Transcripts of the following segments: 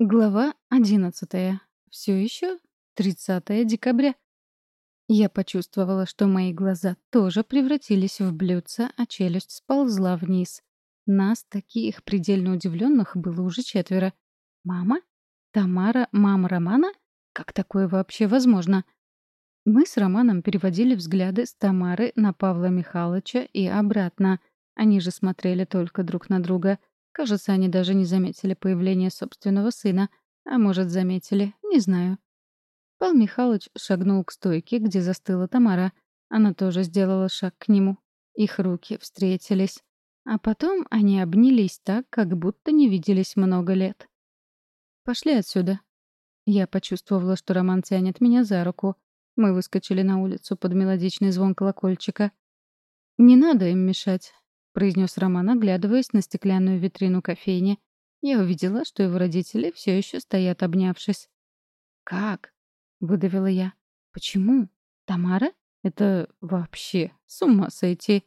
Глава одиннадцатая. Все еще 30 декабря. Я почувствовала, что мои глаза тоже превратились в блюдца, а челюсть сползла вниз. Нас, таких предельно удивленных, было уже четверо. Мама? Тамара, мама Романа? Как такое вообще возможно? Мы с Романом переводили взгляды с Тамары на Павла Михайловича и обратно. Они же смотрели только друг на друга. Кажется, они даже не заметили появления собственного сына. А может, заметили, не знаю. Павел Михайлович шагнул к стойке, где застыла Тамара. Она тоже сделала шаг к нему. Их руки встретились. А потом они обнялись так, как будто не виделись много лет. «Пошли отсюда». Я почувствовала, что Роман тянет меня за руку. Мы выскочили на улицу под мелодичный звон колокольчика. «Не надо им мешать произнес Роман, оглядываясь на стеклянную витрину кофейни. Я увидела, что его родители все еще стоят, обнявшись. «Как?» — выдавила я. «Почему? Тамара? Это вообще с ума сойти!»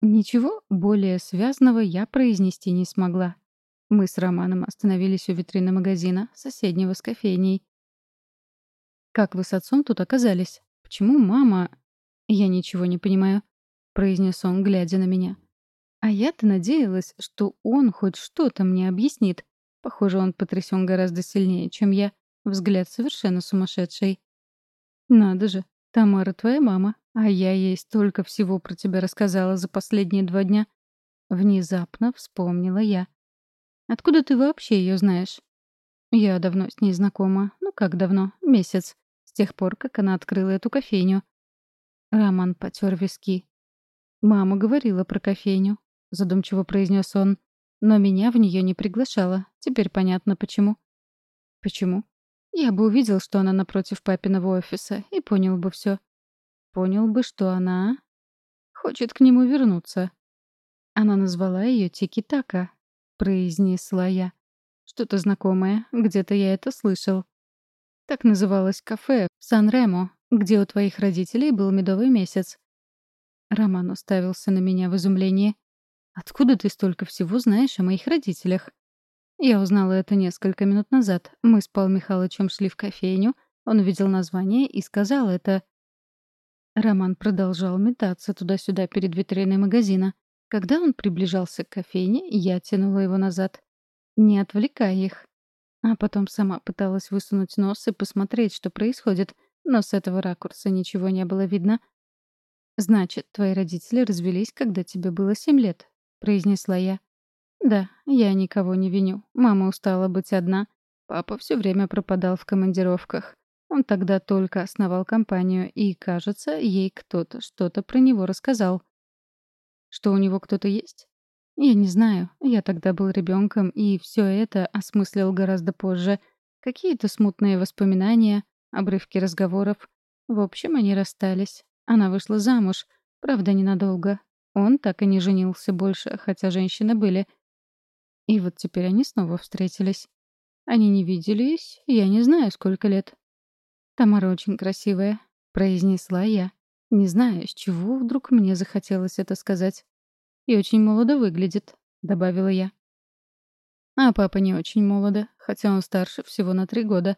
Ничего более связанного я произнести не смогла. Мы с Романом остановились у витрины магазина, соседнего с кофейней. «Как вы с отцом тут оказались? Почему мама...» «Я ничего не понимаю», — произнес он, глядя на меня. А я-то надеялась, что он хоть что-то мне объяснит. Похоже, он потрясен гораздо сильнее, чем я. Взгляд совершенно сумасшедший. «Надо же, Тамара твоя мама, а я ей столько всего про тебя рассказала за последние два дня». Внезапно вспомнила я. «Откуда ты вообще ее знаешь?» «Я давно с ней знакома. Ну как давно? Месяц. С тех пор, как она открыла эту кофейню». Роман потер виски. Мама говорила про кофейню. — задумчиво произнес он. «Но меня в нее не приглашала. Теперь понятно, почему». «Почему?» «Я бы увидел, что она напротив папиного офиса, и понял бы все. Понял бы, что она... хочет к нему вернуться». Она назвала ее Тики-Така, произнесла я. Что-то знакомое, где-то я это слышал. Так называлось кафе в Сан-Ремо, где у твоих родителей был медовый месяц. Роман уставился на меня в изумлении. «Откуда ты столько всего знаешь о моих родителях?» Я узнала это несколько минут назад. Мы с Павлом Михайловичем шли в кофейню, он увидел название и сказал это. Роман продолжал метаться туда-сюда перед витриной магазина. Когда он приближался к кофейне, я тянула его назад. Не отвлекая их. А потом сама пыталась высунуть нос и посмотреть, что происходит, но с этого ракурса ничего не было видно. «Значит, твои родители развелись, когда тебе было семь лет», — произнесла я. «Да, я никого не виню. Мама устала быть одна. Папа все время пропадал в командировках. Он тогда только основал компанию, и, кажется, ей кто-то что-то про него рассказал. Что у него кто-то есть? Я не знаю. Я тогда был ребенком, и все это осмыслил гораздо позже. Какие-то смутные воспоминания, обрывки разговоров. В общем, они расстались. Она вышла замуж. Правда, ненадолго. Он так и не женился больше, хотя женщины были. И вот теперь они снова встретились. Они не виделись, я не знаю, сколько лет. «Тамара очень красивая», — произнесла я. Не знаю, с чего вдруг мне захотелось это сказать. «И очень молодо выглядит», — добавила я. А папа не очень молодо, хотя он старше всего на три года.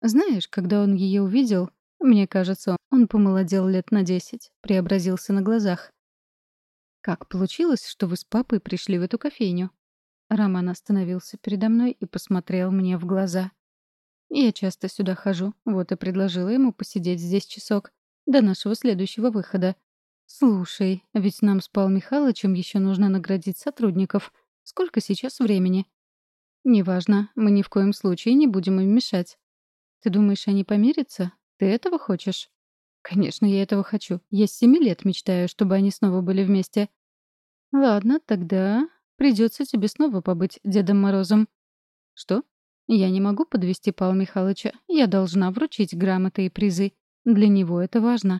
Знаешь, когда он ее увидел, мне кажется, он помолодел лет на десять, преобразился на глазах. «Как получилось, что вы с папой пришли в эту кофейню?» Роман остановился передо мной и посмотрел мне в глаза. «Я часто сюда хожу, вот и предложила ему посидеть здесь часок, до нашего следующего выхода. Слушай, ведь нам с Павлом Михайловичем еще нужно наградить сотрудников. Сколько сейчас времени?» «Неважно, мы ни в коем случае не будем им мешать. Ты думаешь, они помирятся? Ты этого хочешь?» «Конечно, я этого хочу. Я с семи лет мечтаю, чтобы они снова были вместе. Ладно, тогда придется тебе снова побыть Дедом Морозом. Что? Я не могу подвести Павла Михайловича. Я должна вручить грамоты и призы. Для него это важно.